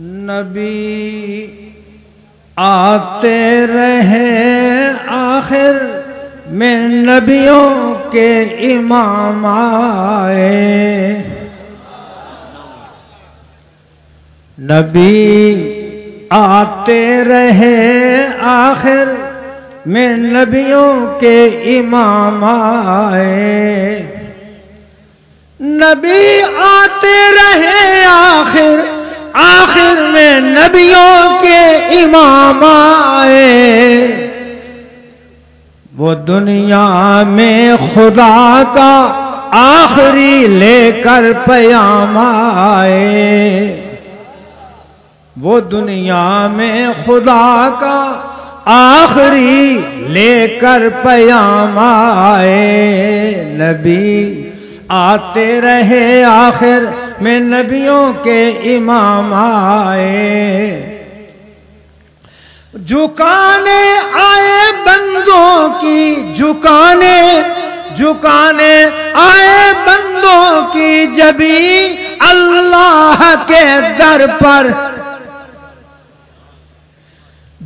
نبی آتے رہے آخر میں نبیوں کے امام آئے۔ نبی آتے رہے آخر میں نبیوں کے امام آئے۔ نبی آتے رہے آخر آخر میں نبیوں کے امام آئے۔ وہ دنیا میں خدا کا آخری لے کر پیام آئے۔ وہ دنیا میں خدا کا آخری لے کر پیام آئے۔ نبی آتے رہے آخر میں نبیوں کے امام آئے۔ جھکانے آئے بندوں کی، جھکانے جھکانے آئے بندوں کی جبی اللہ کے در پر۔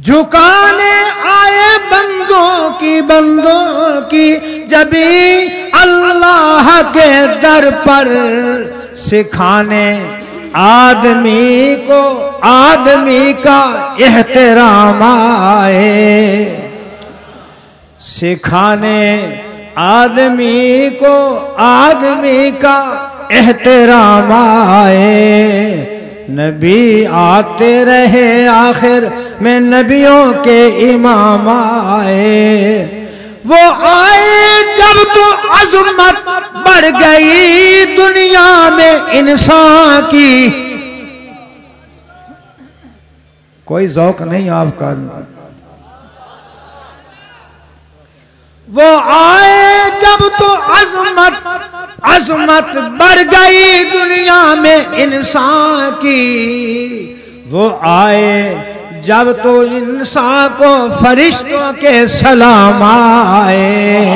جھکانے آئے بندوں کی بندوں کی جبھی اللہ کے در پر۔ سکھانے آدمی کو آدمی کا احترام آئے۔ سکھانے آدمی کو آدمی کا احترام آئے۔ نبی آتے رہے آخر میں نبیوں کے امام آئے۔ وہ آئے جب تو عظمت بڑھ گئی دنیا میں انسان کی۔ کوئی ذوق نہیں آپ کا۔ وہ آئے جب تو عظمت عظمت بڑھ گئی دنیا میں انسان کی۔ وہ آئے جب تو انسان کو فرشتوں کے سلام آئے۔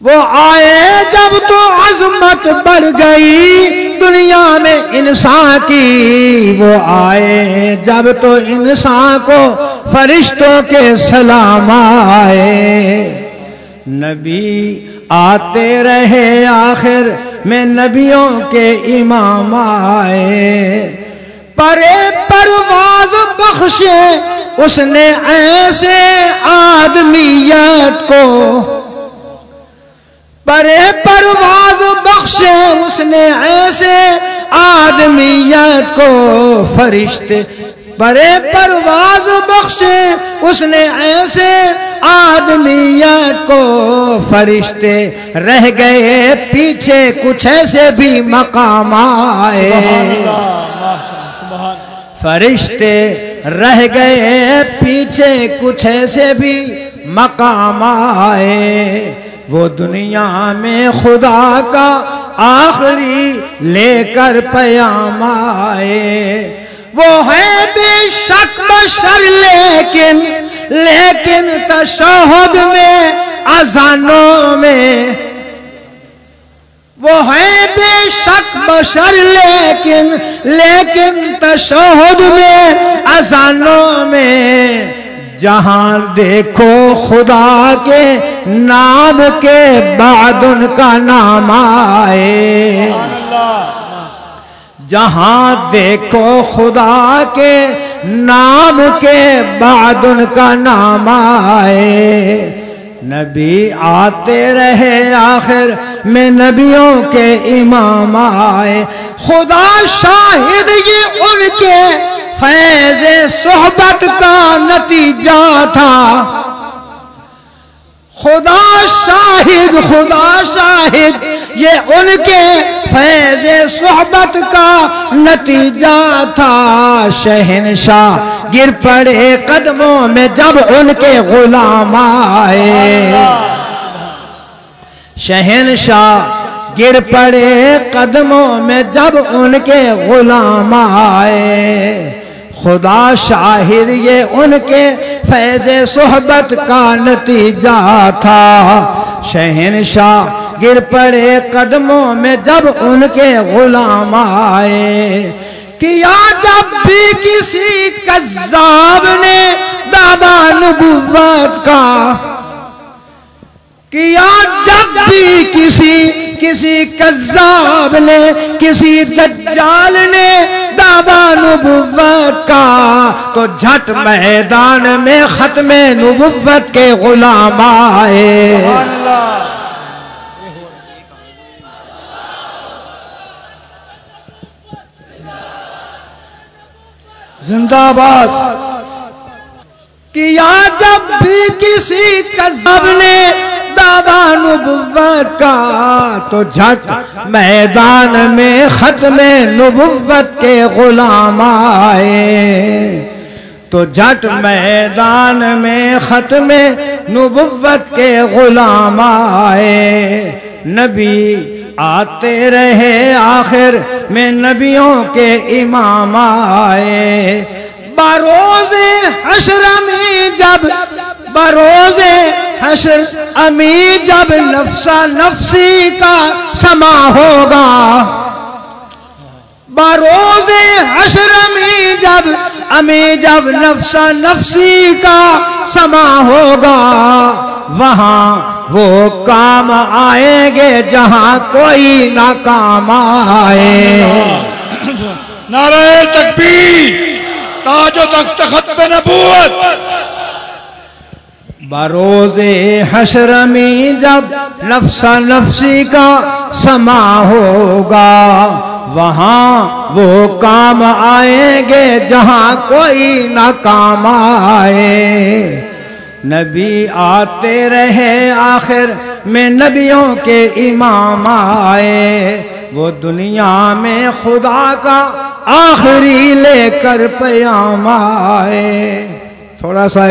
وہ آئے جب تو عظمت بڑھ گئی دنیا میں انسان کی۔ وہ آئے جب تو انسان کو فرشتوں کے سلام آئے۔ نبی آتے رہے آخر میں نبیوں کے امام آئے۔ پرے پرواز بخشے، اس نے ایسے آدمیت کو۔ پرے پرواز بخشے، اس نے ایسے آدمیت کو۔ فرشتے، پرے پرواز بخشے، اس نے ایسے آدمیت کو۔ فرشتے رہ گئے، پیچھے کچھ ایسے بھی مقام آئے۔ فرشتے رہ گئے، پیچھے کچھ ایسے بھی مقام آئے۔ وہ دنیا میں خدا کا آخری لے کر پیام آئے۔ وہ ہے بے شک بشر، لیکن لیکن تشہد میں، اذانوں میں۔ وہ ہے بے شک بشر، لیکن لیکن تشہد میں، اذانوں میں، جہاں دیکھو خدا کے نام کے بعد ان کا نام آئے۔ جہاں دیکھو خدا کے نام کے بعد ان کا نام آئے۔ نبی آتے رہے آخر میں نبیوں کے امام آئے۔ خدا شاہد یہ ان کے فیض صحبت کا نتیجہ تھا۔ خدا شاہد خدا شاہد، یہ ان کے فیض صحبت کا نتیجہ تھا۔ شہنشاہ گر پڑے قدموں میں جب ان کے غلام آئے۔ شہنشاہ گر پڑے قدموں میں جب ان کے غلام آئے۔ خدا شاہد یہ ان کے فیض صحبت کا نتیجہ تھا۔ شہنشاہ گر پڑے قدموں میں جب ان کے غلام آئے۔ کیا جب بھی کسی کذاب نے دادا نبوت کا کیا جب بھی کسی کسی کذاب نے، کسی دجال نے دعوی نبوت کا، تو جھٹ میدان میں ختم نبوت کے غلام آئے۔ زندہ باد۔ کیا جب بھی کسی کذب نے دعوی نبوت کا تو جھٹ میدان میں ختم نبوت کے غلام آئے۔ تو جھٹ میدان میں ختم نبوت کے غلام آئے۔ نبی آتے رہے آخر میں نبیوں کے امام آئے۔ بروز حشر امی جب بروز حشر امی جب نفسا نفسی کا سما ہوگا۔ بروز حشر امی جب امی جب نفسا نفسی کا سما ہوگا۔ وہاں وہ کام آئیں گے جہاں کوئی نہ کام آئے۔ نعرہ تکبیر، تاج و تخت ختم نبوت بروز حشر میں جب نفس نفسی کا سما ہوگا، وہاں وہ کام آئیں گے جہاں کوئی نہ کام آئے۔ نبی آتے رہے آخر میں نبیوں کے امام آئے۔ وہ دنیا میں خدا کا آخری لے کر پیام آئے۔ تھوڑا سا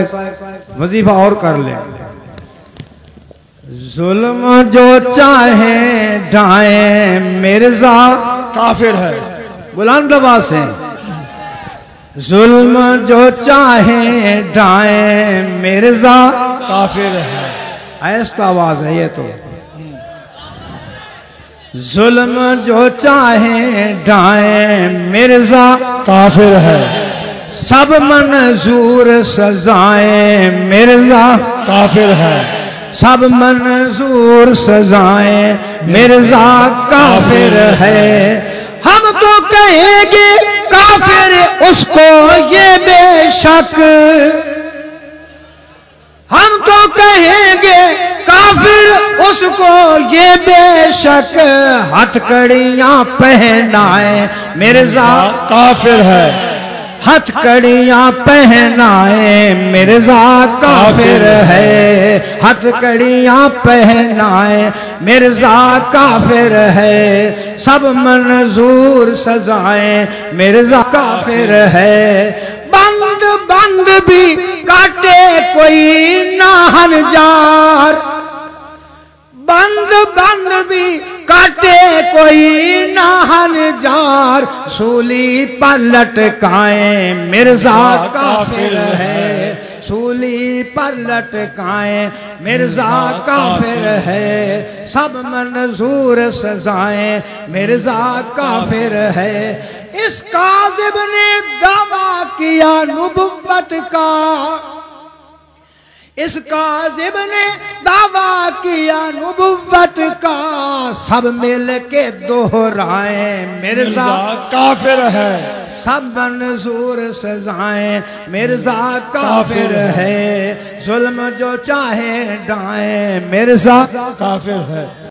وظیفہ اور کر لیں۔ ظلم جو چاہے ڈھائیں، مرزا کافر ہے۔ بلند آواز سے ظلم جو چاہے ڈھائیں، مرزا کافر ہے۔ ایسا آواز ہے یہ تو۔ ظلم جو چاہے ڈھائیں، مرزا کافر ہے۔ سب منظور سزائیں مرزا کافر ہے۔ سب منظور سزائیں مرزا کافر ہے۔ ہم تو کہیں گے کافر، اس کو یہ بے شک۔ ہم تو کہیں گے کافر، اس کو یہ بے شک۔ ہتھ کڑیاں پہنائے مرزا کافر ہے۔ ہتھ کڑیاں پہنائے، مرزا کافر ہے۔ ہتھ کڑیاں پہنائے، مرزا کافر ہے۔ سب منظور سزائیں، مرزا کافر ہے۔ بند بند بھی کاٹے کوئی نہن جار بند بند بھی کاٹے کوئی نہن جار، سولی پلٹ کائیں، مرزا کافر ہے۔ سولی پر لٹکائیں مرزا کافر ہے۔ سب منظور سزائیں، مرزا کافر ہے۔ اس کاذب نے دعویٰ کیا نبوت کا۔ اس کاذب نے دعویٰ کیا نبوت سب مل کے دوہرائیں مرزا کافر ہے۔ سب منظور سزائیں مرزا کافر ہے۔ ظلم جو چاہے ڈائیں مرزا کافر ہے۔